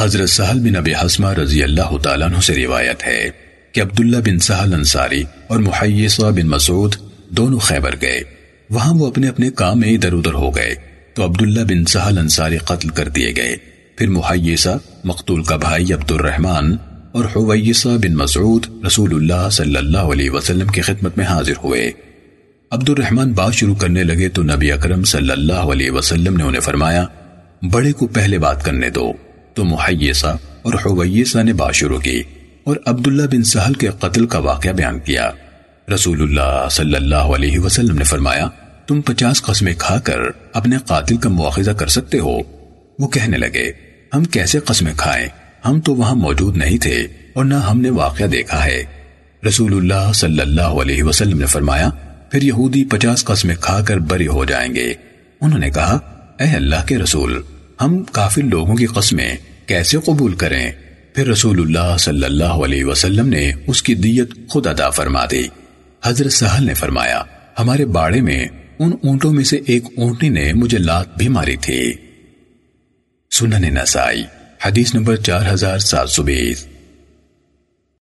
حضرت سہل بن ابی حسمہ رضی اللہ تعالیٰ عنہ سے روایت ہے کہ عبداللہ بن سہل انصاری اور محیصہ بن مسعود دونوں خیبر گئے۔ وہاں وہ اپنے اپنے کام میں ادھر ادھر ہو گئے۔ تو عبداللہ بن سہل انصاری قتل کر دیے گئے۔ پھر محیصہ مقتول کا بھائی عبد الرحمن اور حویصہ بن مسعود رسول اللہ صلی اللہ علیہ وسلم کی خدمت میں حاضر ہوئے۔ عبد الرحمن بات شروع کرنے لگے تو نبی اکرم صلی اللہ علیہ وسلم نے انہیں فرمایا، بڑے کو پہلے بات کرنے دو۔ تو محیصہ اور حویصہ نے بات شروع کی اور عبداللہ بن سہل کے قتل کا واقعہ بیان کیا۔ رسول اللہ صلی اللہ علیہ وسلم نے فرمایا، تم پچاس قسمیں کھا کر اپنے قاتل کا مواخذہ کر سکتے ہو۔ وہ کہنے لگے، ہم کیسے قسمیں کھائیں؟ ہم تو وہاں موجود نہیں تھے اور نہ ہم نے واقعہ دیکھا ہے۔ رسول اللہ صلی اللہ علیہ وسلم نے فرمایا، پھر یہودی پچاس قسمیں کھا کر بری ہو جائیں گے۔ انہوں نے کہا، اے اللہ کے رسول ہم کافر لوگوں کی قسمیں کیسے قبول کریں؟ پھر رسول اللہ صلی اللہ علیہ وسلم نے اس کی دیت خود ادا فرما دی۔ حضرت سہل نے فرمایا، ہمارے باڑے میں ان اونٹوں میں سے ایک اونٹنی نے مجھے لات بھی ماری تھی۔ سنن نسائی، حدیث نمبر چار ہزار سات سو بیس۔